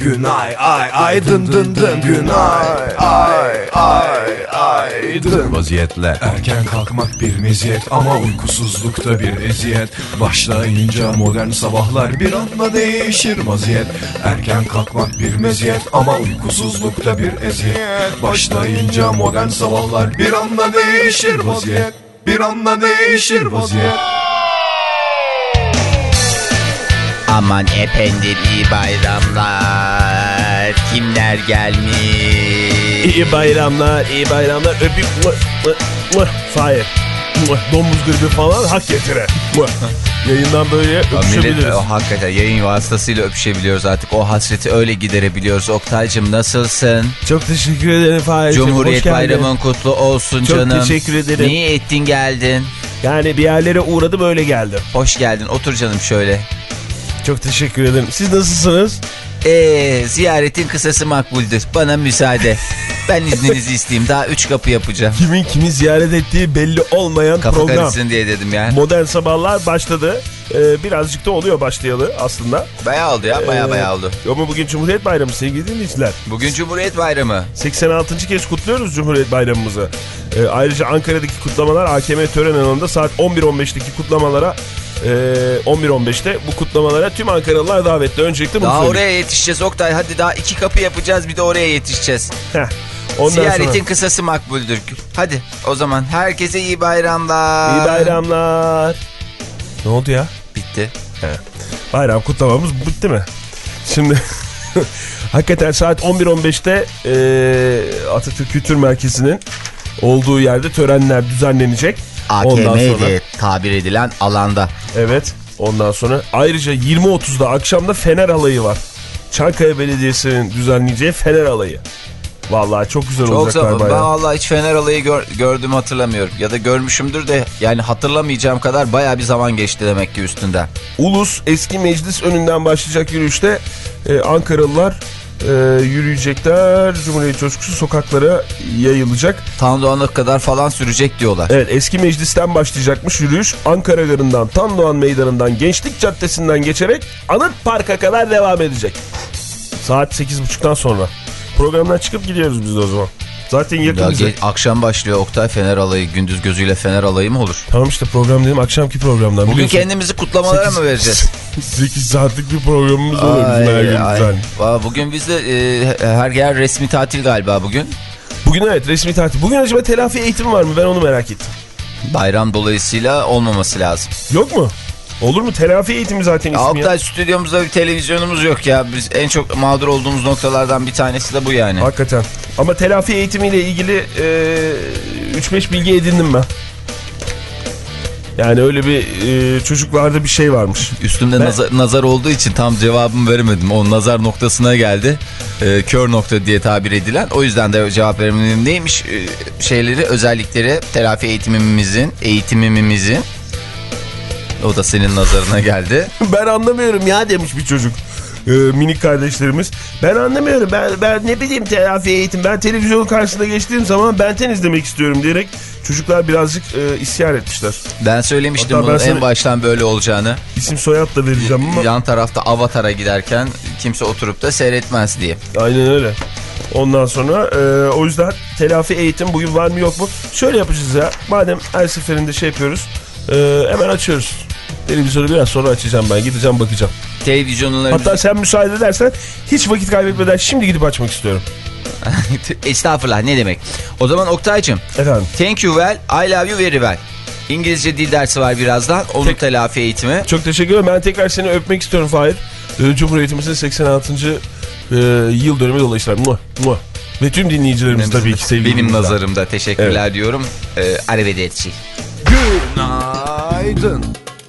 Günay ay ay dın dın dın. Günay ay ay ay dın. Vaziyetler Erken kalkmak bir meziyet ama uykusuzlukta bir eziyet Başlayınca modern sabahlar bir anda değişir vaziyet Erken kalkmak bir meziyet ama uykusuzlukta bir eziyet Başlayınca modern sabahlar bir anda değişir vaziyet Bir anda değişir vaziyet Aman efendim iyi bayramlar. Kimler gelmiş? İyi bayramlar, iyi bayramlar. Öpeyim. Mıh, mıh, mıh. Fahir. Domuz gribi falan hak getire. Mıh. Yayından böyle Ya millet, öpüşebiliriz. o, hakikaten yayın vasıtasıyla öpüşebiliyoruz artık. O hasreti öyle giderebiliyoruz. Oktay'cım nasılsın? Çok teşekkür ederim Fahir'cim. Cumhuriyet. Bayramın kutlu olsun Çok canım. teşekkür ederim. Niye ettin geldin? Yani bir yerlere uğradı böyle geldi. Hoş geldin. Otur canım şöyle. Çok teşekkür ederim. Siz nasılsınız? Ee, ziyaretin kısası makbuldür. Bana müsaade. Ben izninizi isteyeyim. Daha üç kapı yapacağım. Kimin kimi ziyaret ettiği belli olmayan Kafa program. karışsın diye dedim ya. Modern Sabahlar başladı. Ee, birazcık da oluyor başlayalı aslında. Bayağı oldu ya. Bayağı Ee, bayağı oldu. Ama bugün Cumhuriyet Bayramı sevgili dinleyiciler. Bugün Cumhuriyet Bayramı. 86. kez kutluyoruz Cumhuriyet Bayramımızı. Ee, ayrıca Ankara'daki kutlamalar AKM tören alanında saat 11.15'teki kutlamalara 11.15'te bu kutlamalara tüm Ankaralılar davetli. Öncelikle bunu Daha söyleyeyim. oraya yetişeceğiz Oktay. Hadi daha iki kapı yapacağız bir de oraya yetişeceğiz. Heh. Ondan Ziyaretin sonra kısası makbuldür. Hadi o zaman herkese iyi bayramlar. iyi bayramlar. Ne oldu ya? Bitti. Bayram kutlamamız bitti mi? Şimdi hakikaten saat 11.15'te e, Atatürk Kültür Merkezi'nin olduğu yerde törenler düzenlenecek. AKM sonra diye tabir edilen alanda. evet ondan sonra ayrıca 20.30'da akşamda Fener Alayı var. Çankaya Belediyesi'nin düzenleyeceği Fener Alayı. Vallahi çok güzel Çok olacak zaman. galiba Ben vallahi hiç Fener alayı gör, gördüm hatırlamıyorum. Ya da görmüşümdür de yani hatırlamayacağım kadar baya bir zaman geçti demek ki üstünden. Ulus eski meclis önünden başlayacak yürüyüşte e, Ankaralılar e, yürüyecekler. Cumhuriyet coşkusu sokaklara yayılacak. Tandoğan'a kadar falan sürecek diyorlar. Evet eski meclisten başlayacakmış yürüyüş. Ankara Garı'ndan, Tandoğan Meydanı'ndan, Gençlik Caddesi'nden geçerek Anıt Park'a kadar devam edecek. Saat 8.30'dan sonra. Programdan çıkıp gidiyoruz biz de o zaman. Zaten Ya yakın bize. ge- akşam başlıyor Oktay Fener alayı. Gündüz gözüyle Fener alayı mı olur? Tamam işte program dedim akşamki programdan. Bugün biliyorsun. kendimizi kutlamalara Sekiz- mı vereceğiz? 8 saatlik bir programımız oluyor bizim her gün ay. Valla Bugün bizde e, her yer resmi tatil galiba bugün. Bugün evet resmi tatil. Bugün acaba telafi eğitimi var mı? Ben onu merak ettim. Bayram dolayısıyla olmaması lazım. Yok mu? Olur mu? Telafi eğitimi zaten Ya ismi ya. Oktay stüdyomuzda bir televizyonumuz yok ya. Biz en çok mağdur olduğumuz noktalardan bir tanesi de bu yani. Hakikaten. Ama telafi eğitimiyle ilgili e, 3-5 bilgi edindim ben. Yani öyle bir e, çocuklarda bir şey varmış. Üstümde Ben- nazar, nazar olduğu için tam cevabımı veremedim. O nazar noktasına geldi. Ee, kör nokta diye tabir edilen. O yüzden de cevap veremedim. Neymiş ee, şeyleri, özellikleri telafi eğitimimizin, eğitimimizin. O da senin nazarına geldi. ben anlamıyorum ya demiş bir çocuk. E, minik kardeşlerimiz. Ben anlamıyorum. Ben, ben ne bileyim telafi eğitim. Ben televizyonun karşısında geçtiğim zaman Benten izlemek istiyorum diyerek çocuklar birazcık e, isyan etmişler. Ben söylemiştim Hatta bunun ben en baştan böyle olacağını. İsim soyad da vereceğim ama Yan tarafta Avatar'a giderken kimse oturup da seyretmez diye. aynen öyle. Ondan sonra e, o yüzden telafi eğitim bugün var mı yok mu? Şöyle yapacağız ya. Madem her seferinde şey yapıyoruz. E, hemen açıyoruz. Televizyonu biraz sonra açacağım ben. Gideceğim bakacağım. Televizyonlarımız... Hatta sen müsaade edersen hiç vakit kaybetmeden şimdi gidip açmak istiyorum. Estağfurullah ne demek. O zaman Oktay'cım Efendim. thank you well, I love you very well. İngilizce dil dersi var birazdan. Onun Tek- telafi eğitimi. Çok teşekkür ederim. Ben tekrar seni öpmek istiyorum Fahir. E, Cumhuriyetimizin 86. e, yıl dönümü dolayısıyla. Muah, muah. Ve tüm dinleyicilerimiz tabii ki sevgili Benim nazarımda teşekkürler diyorum. Ee, arrivederci. Günaydın.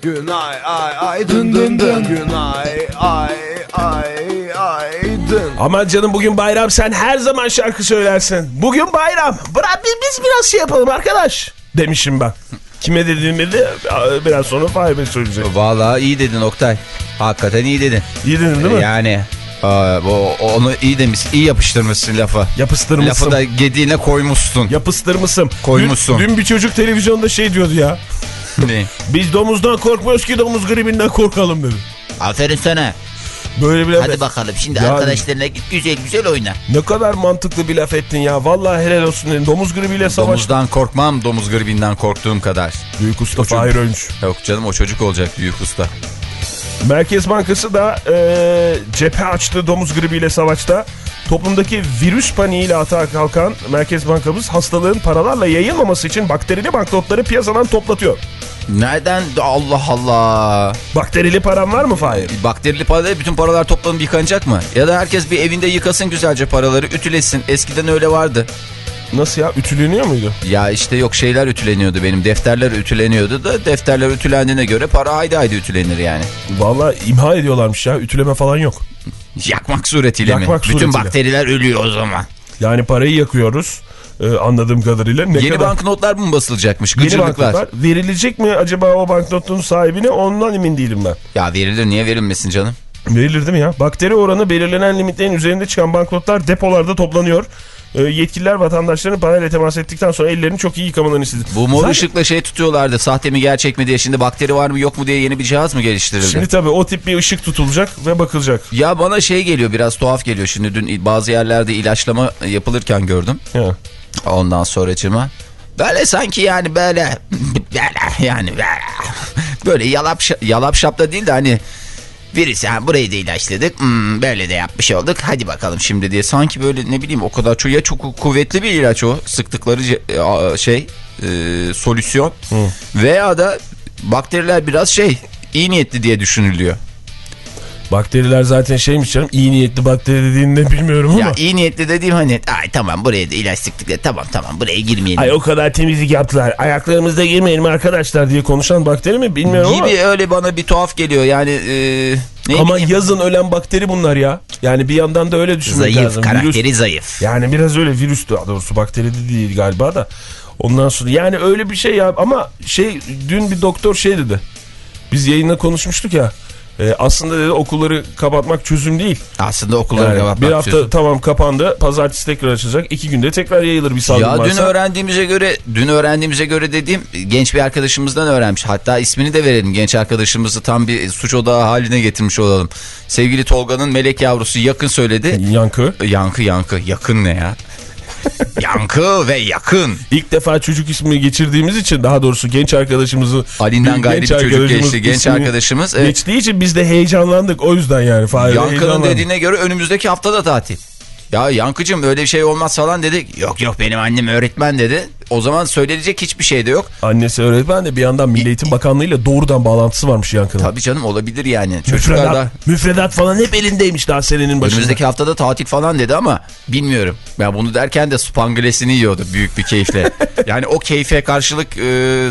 Günay ay ay dın dın. Günay ay ay ay dın. Aman canım bugün bayram sen her zaman şarkı söylersin. Bugün bayram. Bırak biz, biz biraz şey yapalım arkadaş. Demişim ben. Kime dediğimi de biraz sonra Fahir Bey söyleyecek. Vallahi iyi dedin Oktay. Hakikaten iyi dedin. İyi dedim değil mi? Yani Aa, bu, onu iyi demiş, iyi yapıştırmışsın lafa. Yapıştırmışsın. Lafı da gediğine koymuşsun. Yapıştırmışsın. Koymuşsun. Dün, dün bir çocuk televizyonda şey diyordu ya. Ne? Biz domuzdan korkmuyoruz ki domuz gribinden korkalım dedi. Aferin sana. Böyle bir Hadi bakalım şimdi Yani- arkadaşlarına git güzel güzel oyna. Ne kadar mantıklı bir laf ettin ya. Vallahi helal olsun dedim. Domuz gribiyle savaş. Domuzdan korkmam, domuz gribinden korktuğum kadar. Büyük usta Fahir Öncü. Yok canım o çocuk olacak büyük usta. Merkez Bankası da e, cephe açtı domuz gribiyle savaşta. Toplumdaki virüs paniğiyle atağa kalkan Merkez Bankamız hastalığın paralarla yayılmaması için bakterili banknotları piyasadan toplatıyor. Nereden? Allah Allah. Bakterili param var mı Fahir? Bakterili paraları bütün paralar toplanıp yıkanacak mı? Ya da herkes bir evinde yıkasın güzelce paraları ütülesin. Eskiden öyle vardı. Nasıl ya? Ütüleniyor muydu? Ya işte yok şeyler ütüleniyordu benim. Defterler ütüleniyordu da defterler ütülendiğine göre para haydi haydi ütülenir yani. Vallahi imha ediyorlarmış ya. Ütüleme falan yok. Yakmak suretiyle Yakmak mi? Bütün suretiyle. bakteriler ölüyor o zaman. Yani parayı yakıyoruz. e, anladığım kadarıyla. Ne Yeni kadar... banknotlar mı basılacakmış? Yeni banknotlar. Verilecek mi acaba o banknotun sahibine ondan emin değilim ben. Ya verilir niye verilmesin canım? Verilir değil mi ya? Bakteri oranı belirlenen limitlerin üzerinde çıkan banknotlar depolarda toplanıyor. Ee, yetkililer vatandaşların parayla temas ettikten sonra ellerini çok iyi yıkamalarını istedi. Bu mor Zaten- ışıkla şey tutuyorlardı. Sahte mi gerçek mi diye. Şimdi bakteri var mı yok mu diye yeni bir cihaz mı geliştirildi? Şimdi tabii o tip bir ışık tutulacak ve bakılacak. Ya bana şey geliyor biraz tuhaf geliyor. Şimdi dün bazı yerlerde ilaçlama yapılırken gördüm. Ya. Ondan sonracıma. Böyle sanki yani böyle böyle yani böyle, böyle yalap, şa- yalap şapta değil de hani birisi ha, burayı da ilaçladık. Hmm, böyle de yapmış olduk. Hadi bakalım şimdi diye. Sanki böyle ne bileyim o kadar çok ya çok kuvvetli bir ilaç o. Sıktıkları a- şey e, solüsyon. Veya da bakteriler biraz şey iyi niyetli diye düşünülüyor. Bakteriler zaten şeymiş canım iyi niyetli bakteri dediğini de bilmiyorum ama. Ya iyi niyetli dediğim hani ay tamam buraya da ilaç sıktık ya tamam tamam buraya girmeyelim. Ay o kadar temizlik yaptılar. Ayaklarımızda girmeyelim arkadaşlar diye konuşan bakteri mi bilmiyorum ama. gibi öyle bana bir tuhaf geliyor yani e, ne Ama bileyim, yazın ölen bakteri bunlar ya. Yani bir yandan da öyle düşünmek zayıf lazım. karakteri Virüs- zayıf. Yani biraz öyle virüs daha doğrusu bakteri de değil galiba da. Ondan sonra yani öyle bir şey ya ama şey dün bir doktor şey dedi. Biz yayında konuşmuştuk ya. E, aslında dedi okulları kapatmak çözüm değil. Aslında okulları Yani kapatmak bir hafta çözüm. tamam kapandı. Pazartesi tekrar açılacak. iki günde tekrar yayılır bir salgın Ya dün varsa. öğrendiğimize göre dün öğrendiğimize göre dediğim genç bir arkadaşımızdan öğrenmiş. Hatta ismini de verelim. Genç arkadaşımızı tam bir suç odağı haline getirmiş olalım. Sevgili Tolga'nın melek yavrusu yakın söyledi. Yankı. Yankı yankı yakın ne ya? yankı ve yakın. İlk defa çocuk ismi geçirdiğimiz için daha doğrusu genç arkadaşımızı Ali'nden gayri bir çocuk geçti. Genç arkadaşımız. Evet. Geçtiği için biz de heyecanlandık o yüzden yani. Fahir Yankı'nın dediğine göre önümüzdeki haftada tatil. Ya Yankı'cım öyle bir şey olmaz falan dedik. Yok yok benim annem öğretmen dedi. O zaman söyleyecek hiçbir şey de yok. Annesi öğretmen de bir yandan Milli Eğitim Bakanlığı ile doğrudan bağlantısı varmış Yankı'nın. Tabii canım olabilir yani. Çocuklar Müfredat, da müfredat falan hep elindeymiş daha senenin başında. önümüzdeki haftada tatil falan dedi ama bilmiyorum. Ben bunu derken de spanglesini yiyordu büyük bir keyifle. yani o keyfe karşılık e,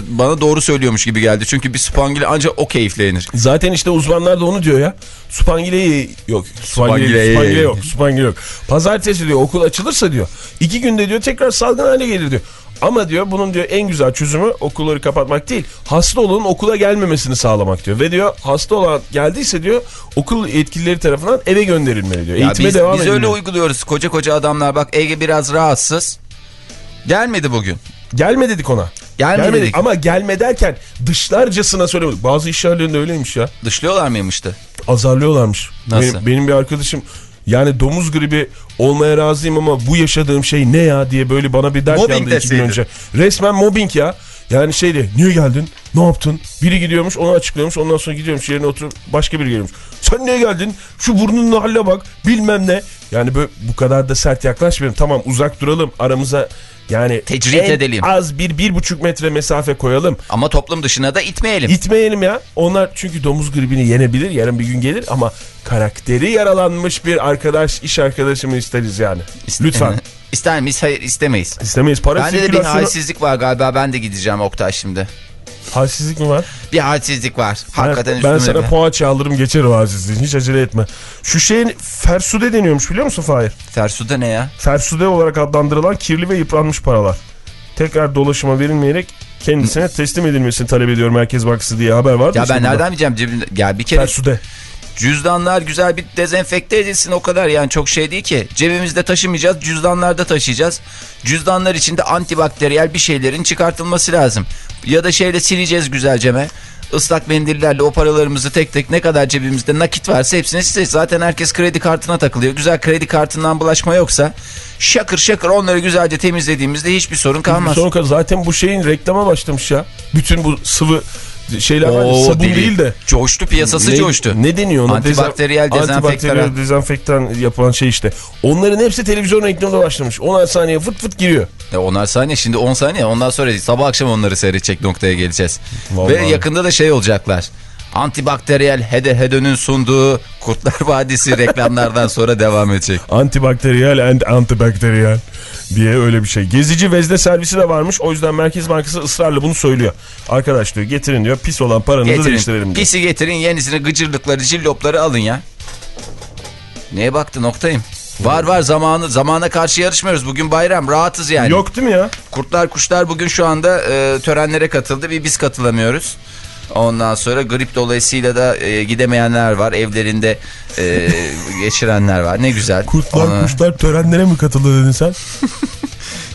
bana doğru söylüyormuş gibi geldi. Çünkü bir spangle ancak o keyifle yenir. Zaten işte uzmanlar da onu diyor ya. Spangileyi yok. Spangileyi, Spangileyi. spangile yok. Spangile yok. Pazartesi diyor okul açılırsa diyor. iki günde diyor tekrar salgın hale gelir diyor. Ama diyor bunun diyor en güzel çözümü okulları kapatmak değil. Hasta olanın okula gelmemesini sağlamak diyor. Ve diyor hasta olan geldiyse diyor okul yetkilileri tarafından eve gönderilmeli diyor. Ya Eğitime biz, devam biz öyle edilmeli. uyguluyoruz. Koca koca adamlar bak Ege biraz rahatsız. Gelmedi bugün. Gelme dedik ona. Gelme Gelme dedik. Ama gelme derken dışlarcasına söylemedik. Bazı iş yerlerinde öyleymiş ya. Dışlıyorlar mıymıştı? Azarlıyorlarmış. Nasıl? Benim, benim bir arkadaşım yani domuz gribi olmaya razıyım ama bu yaşadığım şey ne ya diye böyle bana bir dert Mobbing yandı iki gün önce. Resmen mobbing ya. Yani şeydi niye geldin ne yaptın biri gidiyormuş onu açıklıyormuş ondan sonra gidiyormuş yerine oturup başka biri geliyormuş. Sen niye geldin şu burnunun haline bak bilmem ne. Yani böyle, bu kadar da sert yaklaşmayalım tamam uzak duralım aramıza yani Tecrit en edelim. az bir bir buçuk metre mesafe koyalım. Ama toplum dışına da itmeyelim. İtmeyelim ya. Onlar çünkü domuz gribini yenebilir. Yarın bir gün gelir ama karakteri yaralanmış bir arkadaş, iş arkadaşımı isteriz yani. Lütfen. İster miyiz? Hayır istemeyiz. İstemeyiz. Para Bende de bir sirkülasyonu... halsizlik var galiba. Ben de gideceğim Oktay şimdi. Halsizlik mi var? Bir halsizlik var. Ben, Hakikaten ben üstüme sana bir- poğaça alırım geçer o halsizliğin. Hiç acele etme. Şu şeyin fersude deniyormuş biliyor musun Fahir? Tersuda ne ya? Fersude olarak adlandırılan kirli ve yıpranmış paralar. Tekrar dolaşıma verilmeyerek kendisine teslim edilmesini talep ediyor Merkez Bankası diye haber var. Ya ben nereden bileceğim cebimde? Ya bir kere Fersude. Cüzdanlar güzel bir dezenfekte edilsin o kadar yani çok şey değil ki. Cebimizde taşımayacağız cüzdanlarda taşıyacağız. Cüzdanlar içinde antibakteriyel bir şeylerin çıkartılması lazım. Ya da şeyle sileceğiz güzelceme. Islak mendillerle o paralarımızı tek tek ne kadar cebimizde nakit varsa hepsini sileceğiz. Zaten herkes kredi kartına takılıyor. Güzel kredi kartından bulaşma yoksa şakır şakır onları güzelce temizlediğimizde hiçbir sorun kalmaz. Sonra zaten bu şeyin reklama başlamış ya. Bütün bu sıvı şeyler var Oo, sabun deli. değil de. Coştu piyasası ne, coştu. Ne deniyor ona? Antibakteriyel dezenfektan. Antibakteriyel dezenfektan yapılan şey işte. Onların hepsi televizyon reklamına başlamış. 10 saniye fıt fıt giriyor. E onlar saniye şimdi 10 saniye ondan sonra sabah akşam onları seyredecek noktaya geleceğiz. Vallahi. Ve yakında da şey olacaklar. Antibakteriyel Hede Hede'nin sunduğu Kurtlar Vadisi reklamlardan sonra devam edecek. Antibakteriyel and antibakteriyel diye öyle bir şey. Gezici vezne servisi de varmış. O yüzden Merkez Bankası ısrarla bunu söylüyor. Arkadaş diyor getirin diyor pis olan paranızı değiştirelim Getirin. diyor. Pisi getirin yenisini gıcırlıkları cillopları alın ya. Neye baktı noktayım? Var var zamanı zamana karşı yarışmıyoruz. Bugün bayram rahatız yani. Yok değil mi ya? Kurtlar kuşlar bugün şu anda e, törenlere katıldı. Bir biz katılamıyoruz. Ondan sonra grip dolayısıyla da e, gidemeyenler var. Evlerinde e, geçirenler var. Ne güzel. Ona- kuşlar törenlere mi katıldı dedin sen?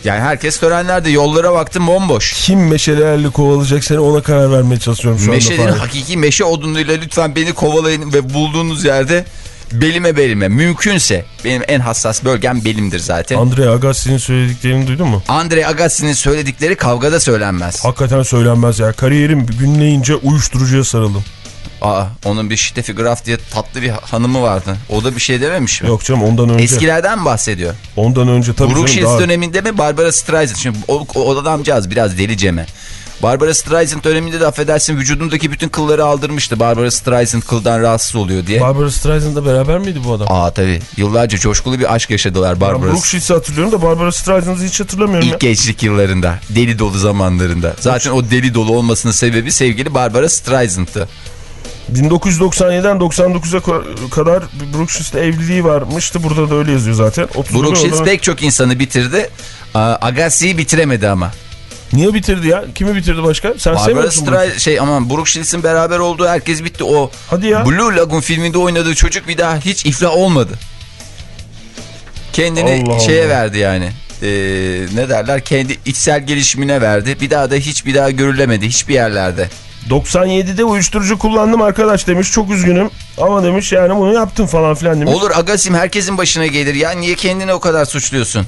Yani herkes törenlerde yollara baktım bomboş. Kim meşalelerle kovalayacak seni ona karar vermeye çalışıyorum şu Meşenin anda. Fahri. hakiki meşe odunuyla lütfen beni kovalayın ve bulduğunuz yerde belime belime. Mümkünse benim en hassas bölgem belimdir zaten. Andrea Agassi'nin söylediklerini duydun mu? Andre Agassi'nin söyledikleri kavgada söylenmez. Hakikaten söylenmez ya. Kariyerim günleyince uyuşturucuya sarıldım. Aa, onun bir Steffi Graf diye tatlı bir hanımı vardı. O da bir şey dememiş mi? Yok canım ondan önce. Eskilerden mi bahsediyor? Ondan önce tabii Brooke canım Shields daha... döneminde mi Barbara Streisand? Şimdi o, o adamcağız biraz deliceme. Barbara Streisand döneminde de affedersin vücudundaki bütün kılları aldırmıştı. Barbara Streisand kıldan rahatsız oluyor diye. Barbara Streisand'la beraber miydi bu adam? Aa tabii. Yıllarca coşkulu bir aşk yaşadılar Ben Barbara. Brooke Shields'i hatırlıyorum da Barbara Streisand'ı hiç hatırlamıyorum İlk ya. gençlik yıllarında. Deli dolu zamanlarında. Zaten o deli dolu olmasının sebebi sevgili Barbara Streisand'tı. 1997'den 99'a ko- kadar Shields'le evliliği varmıştı. Burada da öyle yazıyor zaten. 30 Brooke yıl Shields orada- pek çok insanı bitirdi. Agassi'yi bitiremedi ama. Niye bitirdi ya? Kimi bitirdi başka? Sen Barbara? Streisand şey aman Brooke Shields'in beraber olduğu herkes bitti. O Hadi ya. Blue Lagoon filminde oynadığı çocuk bir daha hiç iflah olmadı. Kendini Allah şeye Allah. verdi yani. Ee, ne derler? Kendi içsel gelişimine verdi. Bir daha da hiç bir daha görülemedi hiçbir yerlerde. 97'de uyuşturucu kullandım arkadaş demiş. Çok üzgünüm. Ama demiş yani bunu yaptım falan filan demiş. Olur Agasim herkesin başına gelir ya. Niye kendini o kadar suçluyorsun?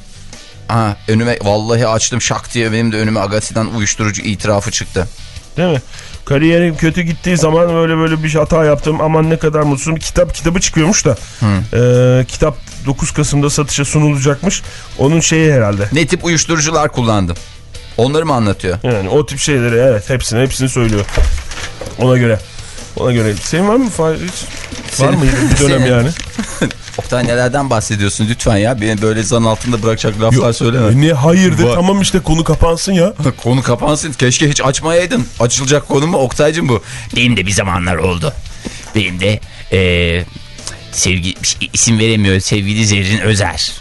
Aa, önüme vallahi açtım şak diye benim de önüme Agassi'den uyuşturucu itirafı çıktı. Değil mi? Kariyerim kötü gittiği zaman böyle böyle bir hata yaptım. Aman ne kadar mutsuzum. Kitap kitabı çıkıyormuş da. Ee, kitap 9 Kasım'da satışa sunulacakmış. Onun şeyi herhalde. Ne tip uyuşturucular kullandım? Onları mı anlatıyor? Yani o tip şeyleri evet hepsini hepsini söylüyor. Ona göre. Ona göre. Senin var mı Fahri? Hiç Var mıydı bir dönem yani? Oktay nelerden bahsediyorsun lütfen ya. Beni böyle zan altında bırakacak laflar söyleme. E niye hayırdır? Var. Tamam işte konu kapansın ya. Konu kapansın. Keşke hiç açmayaydın. Açılacak konu mu Oktay'cım bu? Benim de bir zamanlar oldu. Benim de eee sevgi isim veremiyor sevgili Zerrin Özer.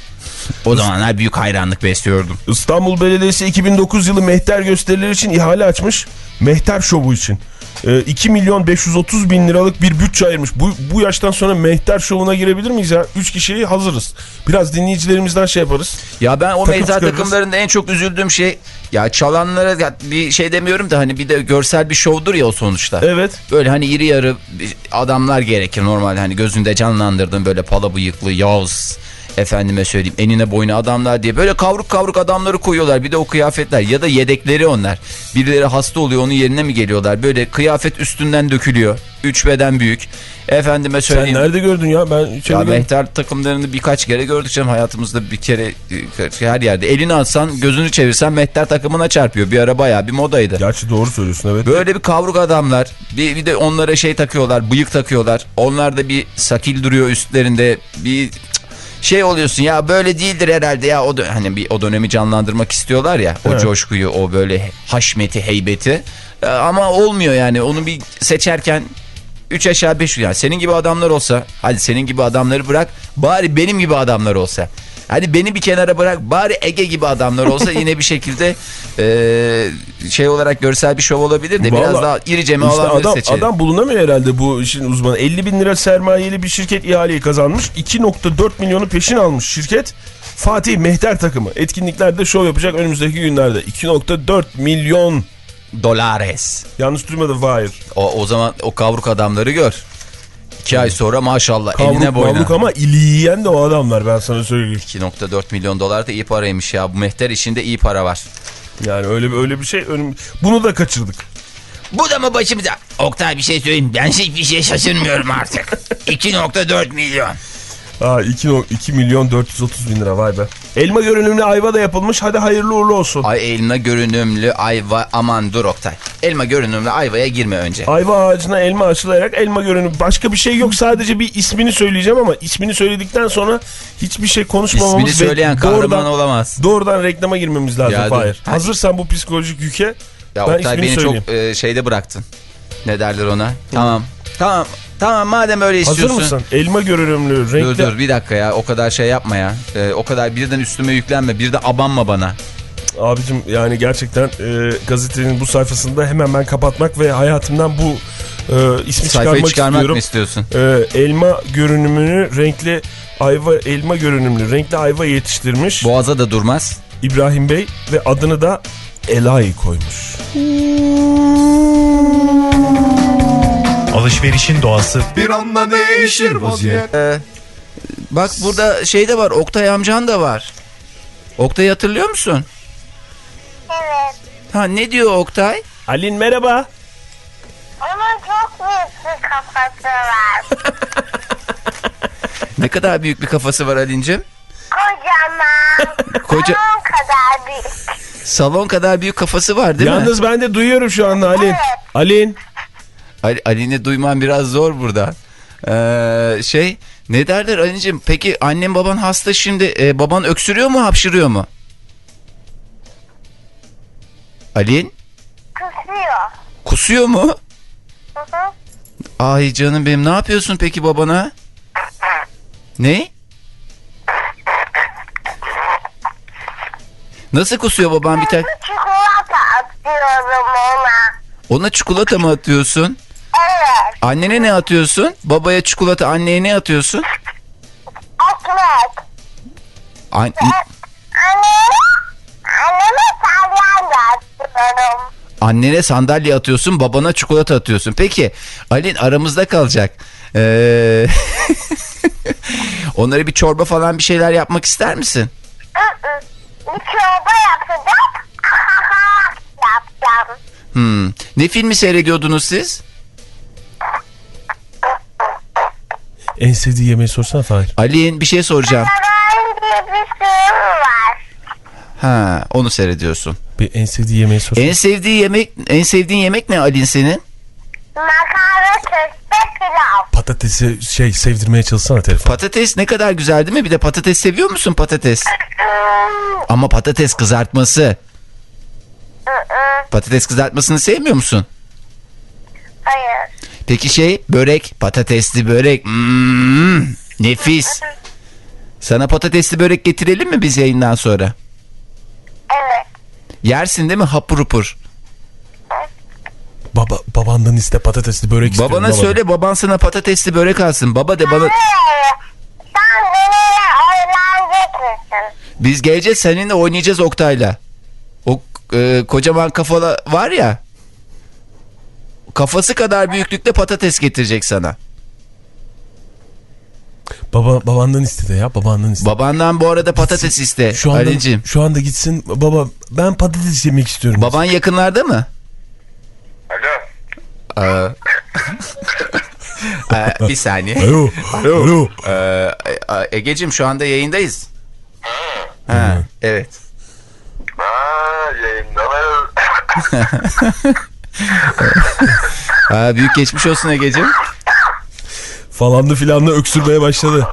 O zamanlar büyük hayranlık besliyordum. İstanbul Belediyesi 2009 yılı mehter gösterileri için ihale açmış. Mehter şovu için. Ee, 2 milyon 530 bin liralık bir bütçe ayırmış. Bu, bu yaştan sonra mehter şovuna girebilir miyiz ya? 3 kişiyi hazırız. Biraz dinleyicilerimizden şey yaparız. Ya ben o Takım meydan çıkarırız. takımlarında en çok üzüldüğüm şey ya çalanlara ya bir şey demiyorum da hani bir de görsel bir şovdur ya o sonuçta. Evet. Böyle hani iri yarı adamlar gerekir normal hani gözünde canlandırdığın böyle pala bıyıklı Yavuz efendime söyleyeyim enine boyuna adamlar diye böyle kavruk kavruk adamları koyuyorlar. Bir de o kıyafetler ya da yedekleri onlar. Birileri hasta oluyor onun yerine mi geliyorlar? Böyle kıyafet üstünden dökülüyor üç beden büyük. Efendime Sen söyleyeyim. nerede gördün ya? Ben ya mehter takımlarını birkaç kere gördük canım. Hayatımızda bir kere her yerde. Elini atsan gözünü çevirsen mehter takımına çarpıyor. Bir ara bayağı bir modaydı. Gerçi doğru söylüyorsun evet. Böyle bir kavruk adamlar bir, bir de onlara şey takıyorlar bıyık takıyorlar. Onlar da bir sakil duruyor üstlerinde bir şey oluyorsun ya böyle değildir herhalde ya. O hani bir o dönemi canlandırmak istiyorlar ya o Evet. coşkuyu o böyle haşmeti heybeti. E, ama olmuyor yani. Onu bir seçerken 3 aşağı 5 yani senin gibi adamlar olsa hadi senin gibi adamları bırak. Bari benim gibi adamlar olsa Hani beni bir kenara bırak bari Ege gibi adamlar olsa yine bir şekilde e, şey olarak görsel bir şov olabilir de biraz Vallahi daha iri cemi İşte olanları adam, seçelim. adam bulunamıyor herhalde bu işin uzmanı. 50 bin lira sermayeli bir şirket ihaleyi kazanmış. 2.4 milyonu peşin almış şirket. Fatih Mehter takımı. Etkinliklerde şov yapacak önümüzdeki günlerde. 2.4 milyon. Dolares. Yanlış duymadım Fahir. O, o zaman o kavruk adamları gör. İki ay sonra maşallah eline Kavruk boyuna. mavruk ama iliyen de o adamlar ben sana söyleyeyim. 2.4 milyon dolar da iyi paraymış ya. Bu mehter işinde iyi para var. Yani öyle öyle bir şey. Bunu da kaçırdık. Bu da mı başımıza? Oktay bir şey söyleyeyim. Ben hiçbir şey şaşırmıyorum artık. 2.4 milyon. Aa 2, 2 milyon 430 bin lira vay be. Elma görünümlü ayva da yapılmış. Hadi hayırlı uğurlu olsun. Ay elma görünümlü ayva aman dur Oktay. Elma görünümlü ayvaya girme önce. Ayva ağacına elma açılarak elma görünüm. Başka bir şey yok. Sadece bir ismini söyleyeceğim ama ismini söyledikten sonra hiçbir şey konuşmamamız İsmini söyleyen ve kahraman olamaz. Doğrudan reklama girmemiz lazım Ya. Fahir. Hazırsan bu psikolojik yüke Ya ben Oktay ismini beni söyleyeyim. çok e, şeyde bıraktın. Ne derler ona? Tamam. Tamam. Tamam madem öyle Hazır istiyorsun. mısın? Elma görünümlü renkli. Dur dur bir dakika ya o kadar şey yapma ya. E, o kadar birden üstüme yüklenme. Bir de abanma bana. Abicim yani gerçekten e, gazetenin bu sayfasında hemen ben kapatmak ve hayatımdan bu e, ismi Sayfayı çıkarmak, çıkarmak istiyorum. mı istiyorsun? E, elma görünümünü renkli ayva elma görünümlü renkli ayva yetiştirmiş Boğaza da durmaz. İbrahim Bey ve adını da Elay koymuş. Alışverişin doğası bir anda değişir vaziyet. Ee, bak burada şey de var. Oktay amcan da var. Oktay'ı hatırlıyor musun? Evet. Ha ne diyor Oktay? Alin merhaba. Onun çok büyük bir kafası var. Ne kadar büyük bir kafası var Alincim? Kocaman. Koca- Onun kadar büyük. Salon kadar büyük kafası var değil mi? Yalnız ben de duyuyorum şu anda Alin. Evet. Alin. Ali, Ali'ni duyman biraz zor burada. Ee, şey ne derler Ali'cim peki annem baban hasta şimdi e, baban öksürüyor mu hapşırıyor mu? Alin Kusuyor. kusuyor mu? Hı hı. Ay canım benim ne yapıyorsun peki babana? Ne? Nasıl kusuyor baban bir tek? Çikolata atıyorum ona. Ona çikolata mı atıyorsun? Annene ne atıyorsun? Babaya çikolata, anneye ne atıyorsun? Ekmek. An- anneme salyan da atıyorum. annene sandalye atıyorsun, babana çikolata atıyorsun. Peki, Alin aramızda kalacak. Ee... Onlara bir çorba falan bir şeyler yapmak ister misin? Bir çorba yapacak. Yapacağım. Hmm. Ne filmi seyrediyordunuz siz? En sevdiği yemeği sorsana Fahir. Alin bir şey soracağım. Sarayın diye bir film var. Ha, onu seyrediyorsun. Bir en sevdiği yemeği sorsana. En sevdiği yemek, en sevdiğin yemek ne Alin senin? Makarna köfte pilav. Patatesi şey sevdirmeye çalışsana telefon. Patates ne kadar güzel değil mi? Bir de patates seviyor musun patates? Ama patates kızartması. Patates kızartmasını sevmiyor musun? Hayır. Peki şey börek, patatesli börek. Mm, nefis. Sana patatesli börek getirelim mi biz yayından sonra? Evet. Yersin değil mi hapur hupur? Baba, babandan iste patatesli börek istiyorum. Babana babadan. söyle baban sana patatesli börek alsın. Baba de bana sen benimle evlenecek misin? biz geleceğiz seninle oynayacağız Oktay'la. O e, kocaman kafalı var ya. Kafası kadar büyüklükte patates getirecek sana. Baba, babandan iste de ya babandan iste. Babandan bu arada patates iste. şu anda, Ali'cim. şu anda gitsin baba ben patates yemek istiyorum. Baban yakınlarda mı? Alo. Ee, Ee, bir saniye. Alo. Alo. Ee, Ege'cim şu anda yayındayız. Ha, evet. Aa, yayındalar. Aa, büyük geçmiş olsun Ege'cim. Falanlı filanlı öksürmeye başladı.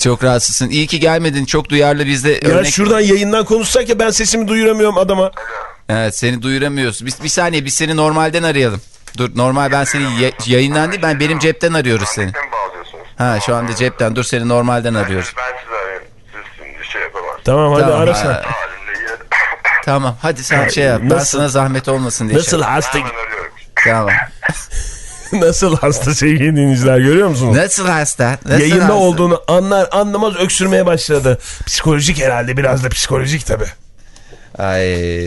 Çok rahatsızsın. İyi ki gelmedin. Çok duyarlı bizde Ya örnek. şuradan yayından konuşsak ya ben sesimi duyuramıyorum adama. Evet seni duyuramıyoruz. Biz bir saniye biz seni normalden arayalım. Dur normal ben seni ye- yayından değil ben benim cepten arıyoruz seni. Ha şu anda cepten dur seni normalden arıyoruz. Ben sizi arıyorum. Siz şimdi Tamam hadi Tamam, arasana. ha, Tamam hadi sen şey yap. Ben Nasıl- sana zahmet olmasın diye. Nasıl şey- hasta Tamam. nasıl hasta sevgili dinleyiciler görüyor musunuz? Nasıl hasta? Nasıl Yayında hasta? olduğunu anlar anlamaz öksürmeye başladı. Psikolojik herhalde biraz da psikolojik tabi. Ay,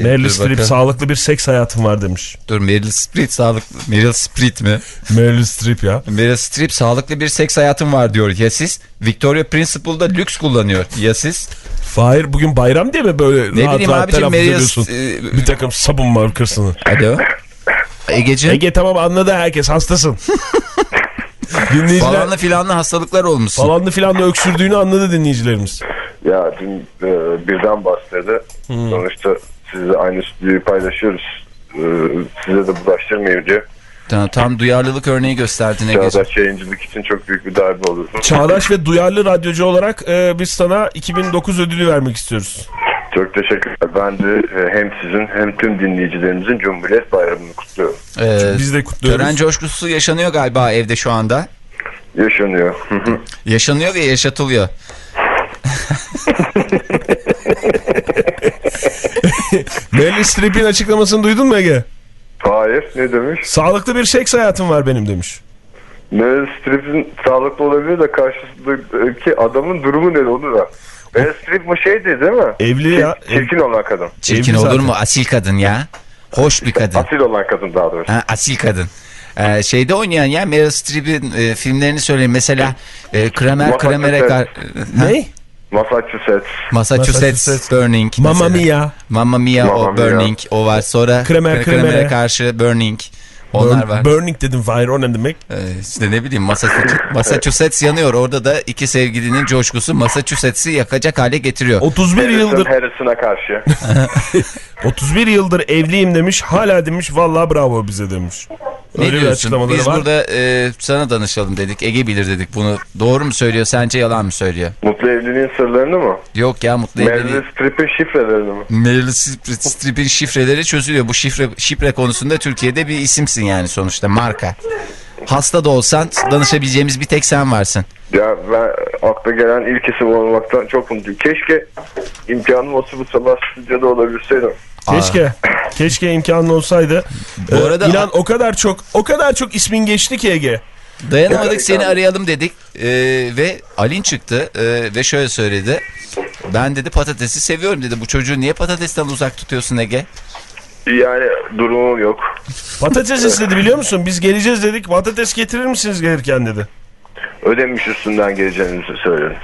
Meryl Streep sağlıklı bir seks hayatım var demiş. Dur Meryl Streep sağlıklı. Meryl Streep mi? Meryl Streep ya. Meryl Streep sağlıklı bir seks hayatım var diyor. Ya siz? Victoria Principal'da lüks kullanıyor. Ya siz? Fahir bugün bayram diye mi böyle Ne rahat bileyim rahat abicim, Meryl- ediyorsun? e- Bir takım sabun markasını. Alo. Egeciğim. Ege tamam anladı herkes hastasın. Dinleyiciler Falanlı filanlı hastalıklar olmuşsun. falanlı filanlı öksürdüğünü anladı dinleyicilerimiz. Ya dün e, birden bastırdı. Sonuçta sizle aynı stüdyoyu paylaşıyoruz. E, size de bulaştırmayayım diye. Tamam, tam duyarlılık örneği gösterdin Egeciğim. Çağdaş yayıncılık için çok büyük bir darbe olur. Çağdaş ve duyarlı radyocu olarak e, biz sana 2009 ödülü vermek istiyoruz. Çok teşekkürler. Ben de e, hem sizin hem tüm dinleyicilerimizin Cumhuriyet Bayramı'nı kutluyorum. Ee, Biz de kutluyoruz. tören coşkusu yaşanıyor galiba evde şu anda. Yaşanıyor. Yaşanıyor ve yaşatılıyor. Meryl Streep'in açıklamasını duydun mu Ege? Hayır ne demiş? Sağlıklı bir seks hayatım var benim demiş. Meryl Streep'in sağlıklı olabilir de karşısındaki adamın durumu ne onu da. Meryl Streep bu şeydi değil mi? Evli ya. Çir- Çirkin olan kadın. Çirkin Evli olur zaten. mu? Asil kadın ya. Hoş bir kadın. Asil olan kadın daha doğrusu. Ha, asil kadın. Ee, şeyde oynayan ya Meryl Streep'in e, filmlerini söyleyeyim. Mesela e, Kramer. Kramer'e. Ne? Massachusetts. Massachusetts, Massachusetts. Burning. Mamma. Mia. Mamma Mia Mamma o Mia. Burning o var. Sonra Kramer'e Kramer'e. karşı Burning. Onlar Burn- var. Burning dedim Fahir o ne demek? Ee, işte ne bileyim Massachusetts, Massachusetts yanıyor. Orada da iki sevgilinin coşkusu Massachusetts'i yakacak hale getiriyor. 31 yıldır Harrison'a karşı. 31 yıldır evliyim demiş. Hala demiş vallahi bravo bize demiş. Ne Öyle diyorsun? Biz var. burada e, sana danışalım dedik. Ege bilir dedik bunu. Doğru mu söylüyor sence yalan mı söylüyor? Mutlu evliliğin sırlarını mı? Yok ya mutlu evliliği. Meryl Streep'in şifrelerini mi? Meryl Streep- Streep'in şifreleri çözülüyor. Bu şifre şifre konusunda Türkiye'de bir isimsin yani sonuçta marka. Hasta da olsan danışabileceğimiz bir tek sen varsın. Ya ben akla gelen ilk isim olmaktan çok mutluyum. Keşke imkanım olsa bu sabah stüdyoda olabilseydim. Keşke. Keşke imkanın olsaydı. Bu Ee, arada- inan o kadar çok o kadar çok ismin geçti ki Ege. Dayanamadık seni arayalım dedik Ee, ve Alin çıktı ee, ve şöyle söyledi. Ben dedi patatesi seviyorum dedi. Bu çocuğu niye patatesten uzak tutuyorsun Ege? Yani durumum yok. Patates istedi biliyor musun? Biz geleceğiz dedik. Patates getirir misiniz gelirken dedi. Ödemiş üstünden geleceğinizi söylediniz.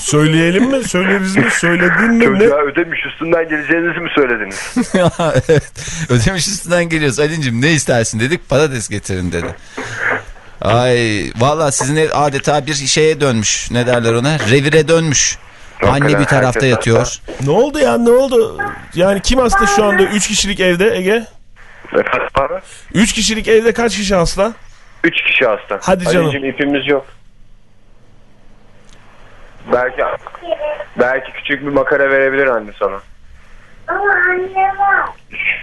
Söyleyelim mi? Söyleriz mi? Söyledin mi? Ne? Çocuğa ödemiş üstünden geleceğinizi mi söylediniz? evet. Ödemiş üstünden geliyoruz. Ali'cim ne istersin dedik patates getirin dedi. Ay valla sizin ev adeta bir şeye dönmüş. Ne derler ona? Revire dönmüş. Çok Anne bir tarafta herkes yatıyor. Ne oldu ya? Ne oldu? Yani kim hasta şu anda? 3 kişilik evde Ege? Efendim abi? 3 kişilik evde kaç kişi hasta? Üç kişi hasta. Hadi canım. Anneciğim ipimiz yok. Belki belki küçük bir makara verebilir anne sana. Ama anne var.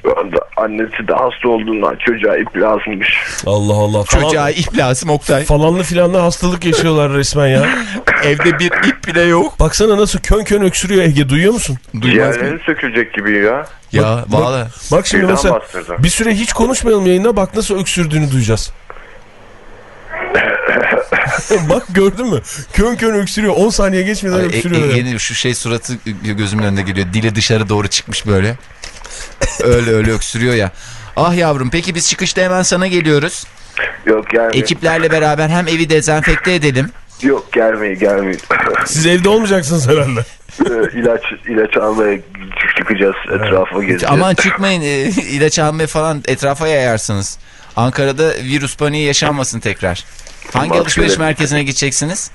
Şu anda annesi de hasta olduğundan çocuğa ip lazımmış. Allah Allah. Çocuğa ip lazım Oktay. Falanlı filanlı hastalık yaşıyorlar resmen ya. Evde bir ip bile yok. Baksana nasıl kön kön öksürüyor Ege duyuyor musun? Duymaz mı? Ciğerlerin sökülecek gibi ya. Ya valla. Bak şimdi Birden mesela bastırdı. bir süre hiç konuşmayalım yayında bak nasıl öksürdüğünü duyacağız. bak gördün mü? Kön kön öksürüyor 10 saniye geçmeden Ay, e- öksürüyor. e- yani. yeni şu şey suratı gözümün önünde geliyor. Dili dışarı doğru çıkmış böyle. öyle öyle öksürüyor ya. Ah yavrum peki biz çıkışta hemen sana geliyoruz. Yok gelmeyin. Ekiplerle beraber hem evi dezenfekte edelim. Yok gelmeyin gelmeyin. Siz evde olmayacaksınız herhalde. Ee, ilaç ilaç almaya çıkacağız etrafa gezeceğiz. Aman çıkmayın e, ilaç almaya falan etrafa yayarsınız. Ankara'da virüs paniği yaşanmasın tekrar. Hangi Bak alışveriş şöyle- merkezine gideceksiniz?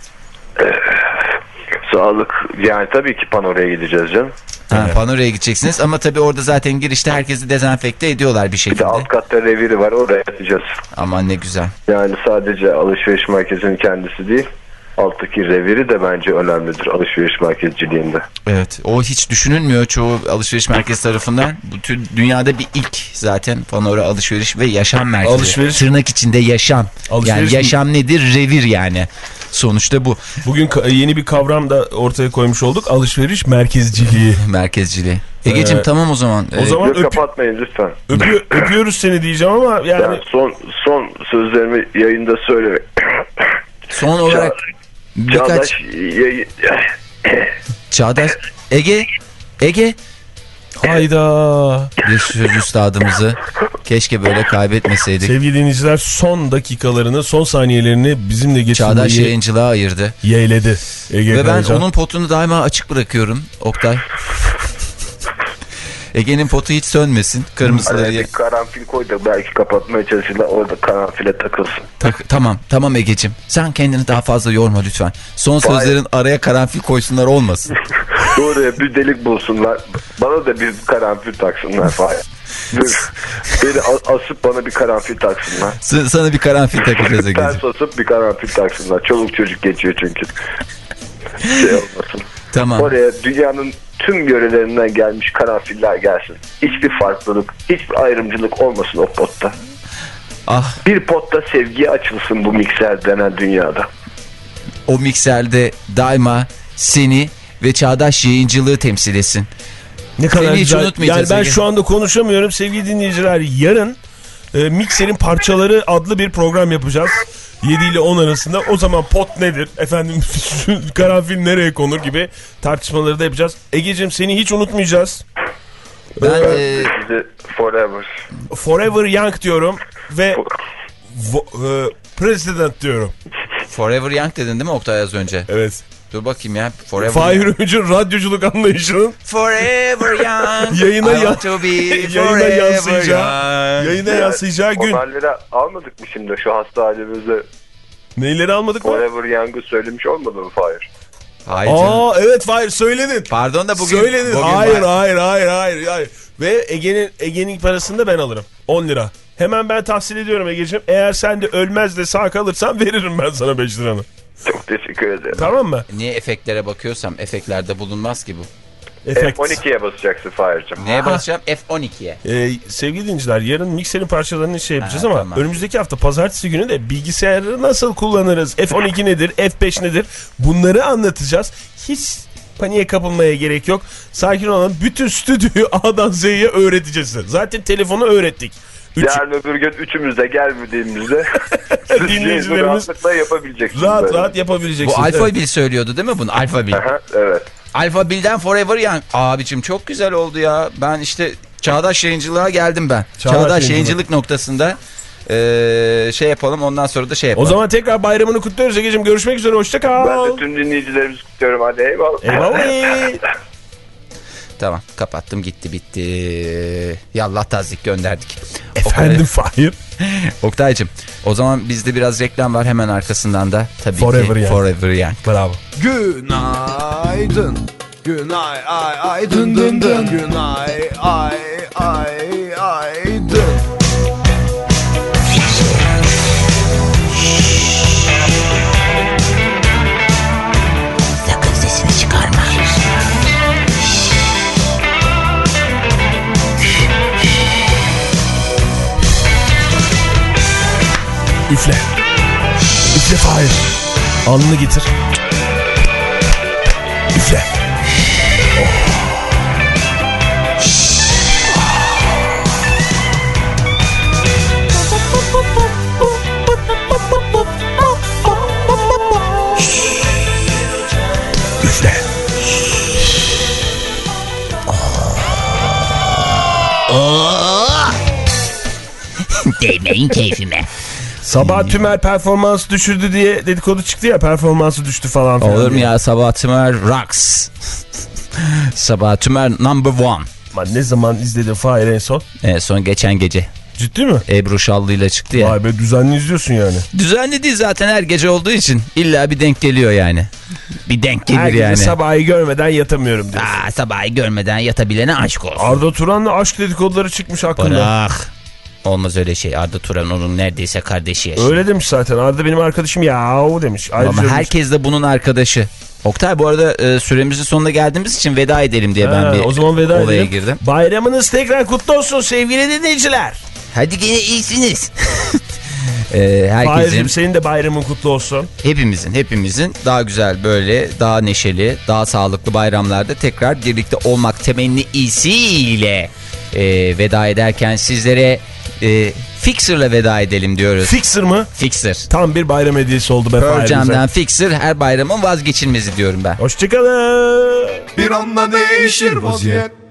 Sağlık yani tabii ki panoraya gideceğiz canım. Ha, Panora'ya gideceksiniz ama tabii orada zaten girişte herkesi dezenfekte ediyorlar bir Bir de şekilde. alt katta reviri var oraya yatacağız. Aman ne güzel. Yani sadece alışveriş merkezinin kendisi değil. Alttaki reviri de bence önemlidir alışveriş merkezciliğinde. Evet o hiç düşünülmüyor çoğu alışveriş merkezi tarafından. Bütün dünyada bir ilk zaten Panora alışveriş ve yaşam merkezi. Alışveriş- Tırnak içinde yaşam. Alışveriş yani mi? yaşam nedir? Revir yani. Sonuçta bu Bugün yeni bir kavram da ortaya koymuş olduk. Alışveriş merkezciliği. merkezciliği. Egeciğim Ee, tamam o zaman. O Ee, zaman öp- kapatmayın lütfen. öpüyor- öpüyoruz seni diyeceğim ama yani Yani son son sözlerimi yayında söyle. son olarak birkaç Çağdaş yayın... Çağdaş Ege Ege hayda. bir söz üstadımızı keşke böyle kaybetmeseydik. Sevgili dinleyiciler son dakikalarını, son saniyelerini bizimle Çağdaş geçirmeyi yayıncılığa ayırdı. yeğledi. Ege Ve ben Kayacan. onun potunu daima açık bırakıyorum Oktay. Ege'nin potu hiç sönmesin. Kırmızıları bir karanfil koy da belki kapatmaya çalışırlar orada karanfile takılsın. Tak- tamam tamam Ege'cim. Sen kendini daha fazla yorma lütfen. Son Hayır. sözlerin araya karanfil koysunlar olmasın. Oraya bir delik bulsunlar. Bana da bir karanfil taksınlar falan. Beni asıp bana bir karanfil taksınlar. Sana bir karanfil takacağız Ege'cim. Ters asıp bir karanfil taksınlar. Çoluk çocuk geçiyor çünkü. Şey olmasın. Tamam. Oraya dünyanın tüm yörelerinden gelmiş karanfiller gelsin. Hiçbir farklılık, hiçbir ayrımcılık olmasın o potta. Ah Bir potta sevgiye açılsın bu mikser denen dünyada. o mikserde daima seni ve çağdaş yayıncılığı temsil etsin. Ne kadar Seni hiç güzel. Yani ben Ege. şu anda konuşamıyorum sevgili dinleyiciler. Yarın e, Mikser'in parçaları adlı bir program yapacağız. 7 ile 10 arasında. O zaman pot nedir? Efendim karanfil nereye konur gibi tartışmaları da yapacağız. Ege'cim seni hiç unutmayacağız. Ben Ee, forever. Forever Young diyorum ve vo- e, President diyorum. Forever Young dedin değil mi Oktay az önce? Evet. Dur bakayım ya. Forever Fahir. Öğüncü'nün radyoculuk anlayışının Forever Young. Yayına ya- yayına forever yansıyacağı, yayına yansıyacağı gün. Haberleri almadık mı şimdi şu hasta halimizde? Neyleri almadık mı? Forever Young'ı söylemiş olmadı mı Fahir? Hayır canım. Aa evet Fahir söyledin. Pardon da bugün... Söyledin. bugün hayır, hayır hayır hayır hayır. Ve Ege'nin Ege'nin parasını da ben alırım. 10 lira. Hemen ben tahsil ediyorum Ege'ciğim. Eğer sen de ölmez de sağ kalırsan veririm ben sana 5 liranı. Çok teşekkür ederim. Tamam mı? Niye efektlere bakıyorsam efektlerde bulunmaz ki bu. Efekt. F12'ye basacaksın Fahir'cim. Neye basacağım? F12'ye. Ee, sevgili dinleyiciler yarın mikserin parçalarını şey yapacağız Ha, ama tamam. önümüzdeki hafta pazartesi günü de bilgisayarı nasıl kullanırız? F12 nedir? F5 nedir? Bunları anlatacağız. Hiç paniğe kapılmaya gerek yok. Sakin olun. Bütün stüdyoyu A'dan Z'ye öğreteceğiz. Zaten telefonu öğrettik. Üç, Yarın öbür gün üçümüz de gelmediğimizde Dinleyicilerimiz rahatlıkla yapabileceksiniz. rahat böyle. rahat Bu yapabileceksiniz. Alfa Evet. Bil söylüyordu değil mi bunu? Alfa Bil. Aha, evet. Alfa Bil'den Forever Young. Abicim çok güzel oldu ya. Ben işte çağdaş yayıncılığa geldim ben. Çağdaş Çağdaş, yayıncılık. yayıncılık noktasında eee, şey yapalım ondan sonra da şey O yapalım. zaman tekrar bayramını kutluyoruz Ege'ciğim. Görüşmek üzere. Hoşça Ben kal. de tüm dinleyicilerimizi kutluyorum. Hadi eyvallah. Eyvallah. Tamam kapattım gitti bitti. Yallah tazik gönderdik. Efendim Fahir. Oktay'cım o zaman bizde biraz reklam var hemen arkasından da tabii Forever ki Young. Forever Young. Bravo. Günaydın. Günay ay ay dın dın dın. Günay ay ay ay Üfle. Üfle Fahir. Alnını getir. Üfle. Üfle. Değmeyin keyfime. Sabah tümer performans düşürdü diye dedikodu çıktı ya performansı düştü falan filan. Olur mu diye. ya Sabah Tümer rocks. Sabah Tümer number one. Ama ne zaman izledin Fahir en son? En son geçen gece Ciddi mi? Ebru Şallı ile çıktı ya. Vay be düzenli izliyorsun yani. Düzenli değil zaten her gece olduğu için illa bir denk geliyor yani. Bir denk gelir Her yani. sabahı görmeden yatamıyorum diyor. Aa, sabahı görmeden yatabilene aşk olsun. Arda Turan'la aşk dedikoduları çıkmış hakkında. Bırak. Olmaz öyle şey. Arda Turan onun neredeyse kardeşi yaşıyor. Öyle demiş zaten. Arda benim arkadaşım yahu demiş. Ayrıca Ama demiş. herkes de bunun arkadaşı. Oktay bu arada e, süremizin sonuna geldiğimiz için veda edelim diye ben Ha, bir o zaman veda olaya edelim. girdim. Bayramınız tekrar kutlu olsun sevgili dinleyiciler. Hadi gene iyisiniz. e, herkesin, senin de bayramın kutlu olsun. hepimizin, hepimizin daha güzel böyle, daha neşeli, daha sağlıklı bayramlarda tekrar birlikte olmak temenni iyisiyle e, veda ederken sizlere e, Fixer'la veda edelim diyoruz. Fixer mı? Fixer. Tam bir bayram hediyesi oldu be Pearl Fixer her bayramın vazgeçilmezi diyorum ben. Hoşçakalın. Bir anda değişir vaziyet